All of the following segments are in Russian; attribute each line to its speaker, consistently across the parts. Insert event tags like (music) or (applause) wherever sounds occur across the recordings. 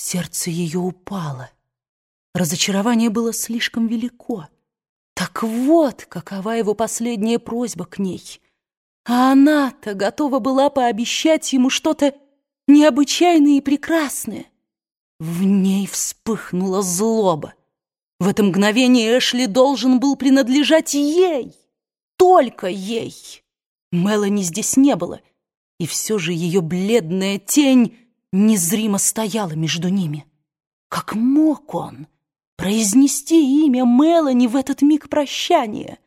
Speaker 1: Сердце ее упало. Разочарование было слишком велико. Так вот, какова его последняя просьба к ней. А она-то готова была пообещать ему что-то необычайное и прекрасное. В ней вспыхнула злоба. В это мгновение Эшли должен был принадлежать ей, только ей. Мелани здесь не было, и все же ее бледная тень незримо стояла между ними. Как мог он произнести имя Мелани в этот миг прощания?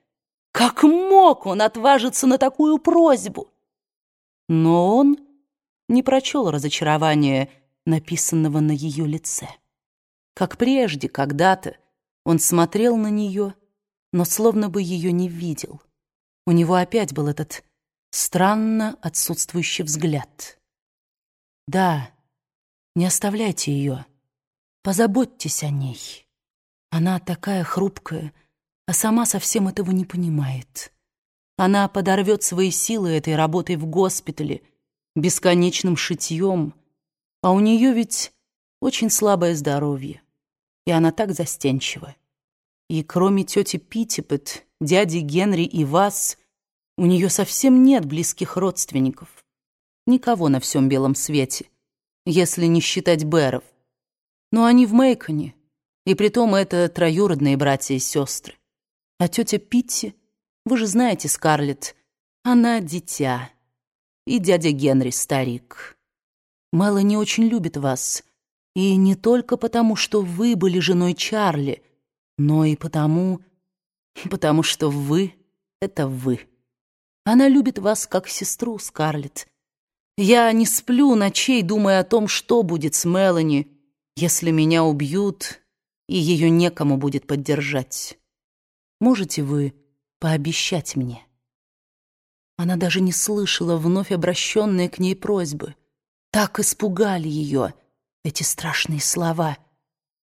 Speaker 1: Как мог он отважиться на такую просьбу? Но он не прочел разочарования, написанного на ее лице. Как прежде, когда-то, он смотрел на нее, но словно бы ее не видел. У него опять был этот странно отсутствующий взгляд. Да, не оставляйте ее. Позаботьтесь о ней. Она такая хрупкая, а сама совсем этого не понимает. Она подорвет свои силы этой работой в госпитале, бесконечным шитьем, а у нее ведь очень слабое здоровье, и она так застенчива. И кроме тети Питтипет, дяди Генри и вас, у нее совсем нет близких родственников. Никого на всем белом свете, если не считать Бэров. Но они в Мейконе, и притом это троюродные братья и сестры. А тетя Питти, вы же знаете, Скарлетт, она дитя. И дядя Генри старик. Мелани очень любит вас. И не только потому, что вы были женой Чарли, но и потому, (laughs) потому что вы — это вы. Она любит вас как сестру, Скарлетт. Я не сплю ночей, думая о том, что будет с Мелани, если меня убьют, и ее некому будет поддержать. Можете вы пообещать мне?» Она даже не слышала вновь обращенные к ней просьбы. Так испугали ее эти страшные слова.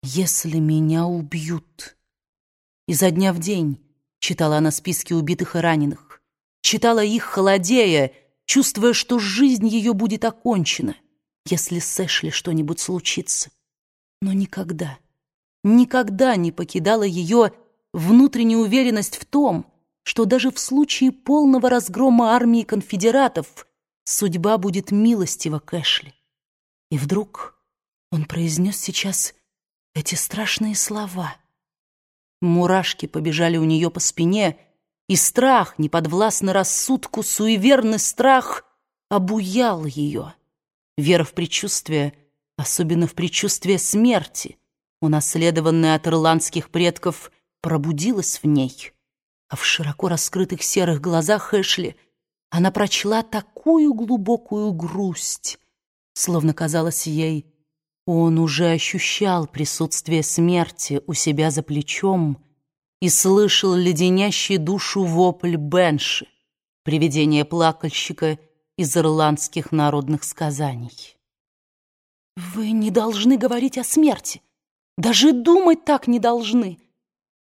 Speaker 1: «Если меня убьют». Изо дня в день читала она списки убитых и раненых. Читала их, холодея, чувствуя, что жизнь ее будет окончена, если с Эшли что-нибудь случится. Но никогда, никогда не покидала ее внутренняя уверенность в том, что даже в случае полного разгрома армии конфедератов судьба будет милостива к Эшли. И вдруг он произнес сейчас эти страшные слова. Мурашки побежали у нее по спине, и страх, неподвластный рассудку, суеверный страх обуял ее. Вера в предчувствие, особенно в предчувствие смерти, унаследованная от ирландских предков, пробудилась в ней — а в широко раскрытых серых глазах Эшли она прочла такую глубокую грусть, словно казалось ей, он уже ощущал присутствие смерти у себя за плечом и слышал леденящий душу вопль Бенши, привидение плакальщика из ирландских народных сказаний. «Вы не должны говорить о смерти. Даже думать так не должны.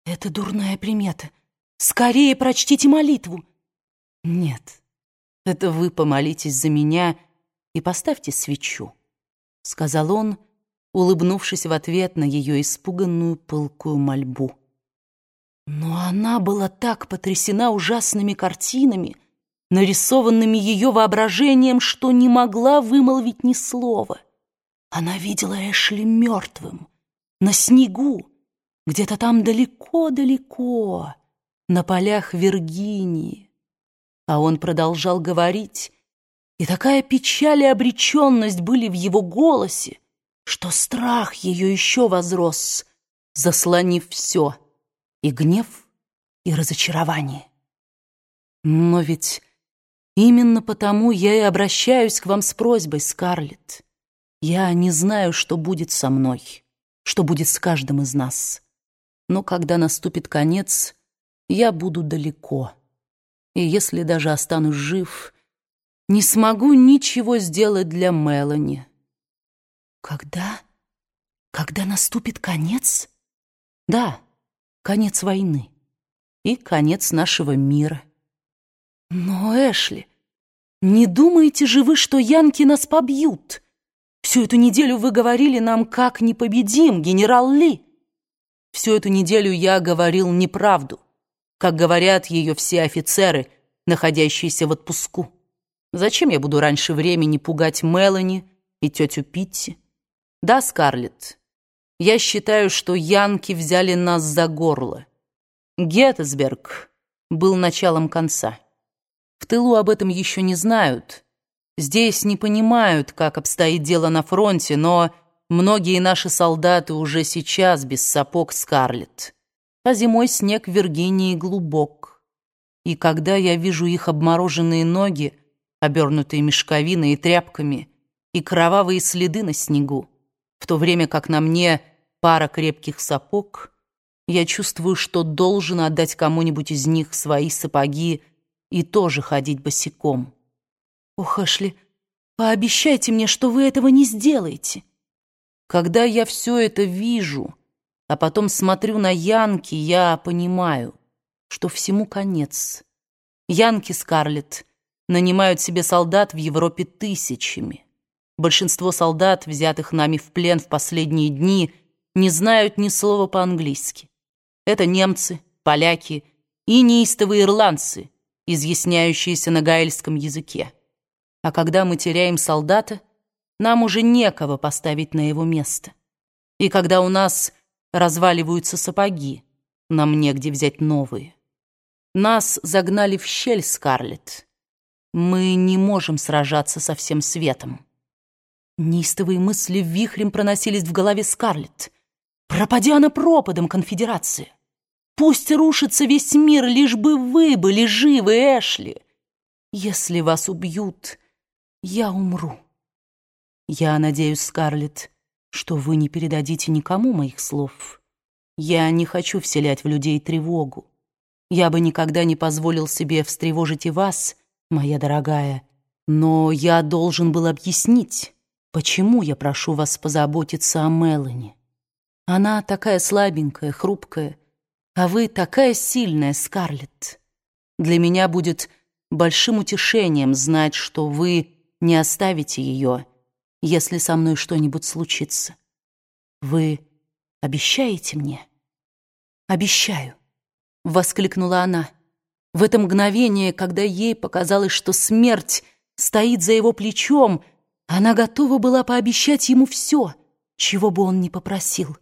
Speaker 1: Это дурная примета. Скорее прочтите молитву. Нет, это вы помолитесь за меня и поставьте свечу, сказал он, улыбнувшись в ответ на ее испуганную пылкую мольбу. Но она была так потрясена ужасными картинами, нарисованными ее воображением, что не могла вымолвить ни слова. Она видела Эшли мертвым, на снегу, где-то там далеко-далеко, на полях Виргинии. А он продолжал говорить, и такая печаль и обреченность были в его голосе, что страх ее еще возрос, заслонив все, и гнев, и разочарование. Но ведь именно потому я и обращаюсь к вам с просьбой, Скарлетт. Я не знаю, что будет со мной, что будет с каждым из нас. Но когда наступит конец, я буду далеко. И если даже останусь жив, не смогу ничего сделать для Мелани. Когда? Когда наступит конец? Да, конец войны и конец нашего мира. Но, Эшли, не думаете же вы, что янки нас побьют? Всю эту неделю вы говорили нам, как непобедим, генерал Ли. Всю эту неделю я говорил неправду, как говорят ее все офицеры, находящиеся в отпуску. Зачем я буду раньше времени пугать Мелани и тетю Питти? Да, Скарлетт, я считаю, что янки взяли нас за горло. Геттесберг был началом конца. В тылу об этом еще не знают. Здесь не понимают, как обстоит дело на фронте, но многие наши солдаты уже сейчас без сапог Скарлетт. А зимой снег в Виргинии глубок. И когда я вижу их обмороженные ноги, обернутые мешковиной и тряпками, и кровавые следы на снегу, в то время как на мне пара крепких сапог, я чувствую, что должен отдать кому-нибудь из них свои сапоги и тоже ходить босиком. О, Хэшли, пообещайте мне, что вы этого не сделаете. Когда я все это вижу, а потом смотрю на Янки, я понимаю, что всему конец. Янки, Скарлетт, нанимают себе солдат в Европе тысячами. Большинство солдат, взятых нами в плен в последние дни, не знают ни слова по-английски. Это немцы, поляки и неистовые ирландцы, изъясняющиеся на гаэльском языке. А когда мы теряем солдата, нам уже некого поставить на его место. И когда у нас разваливаются сапоги, нам негде взять новые. Нас загнали в щель, Скарлетт. Мы не можем сражаться со всем светом. Неистовые мысли вихрем проносились в голове Скарлетт. Пропадя она пропадом, конфедерация. Пусть рушится весь мир, лишь бы вы были живы, Эшли. Если вас убьют, я умру. Я надеюсь, Скарлетт, что вы не передадите никому моих слов. Я не хочу вселять в людей тревогу. Я бы никогда не позволил себе встревожить и вас, моя дорогая, но я должен был объяснить, почему я прошу вас позаботиться о Мелани. Она такая слабенькая, хрупкая, а вы такая сильная, Скарлетт. Для меня будет большим утешением знать, что вы не оставите ее, если со мной что-нибудь случится. Вы обещаете мне? Обещаю, — воскликнула она. В это мгновение, когда ей показалось, что смерть стоит за его плечом, она готова была пообещать ему все, чего бы он ни попросил.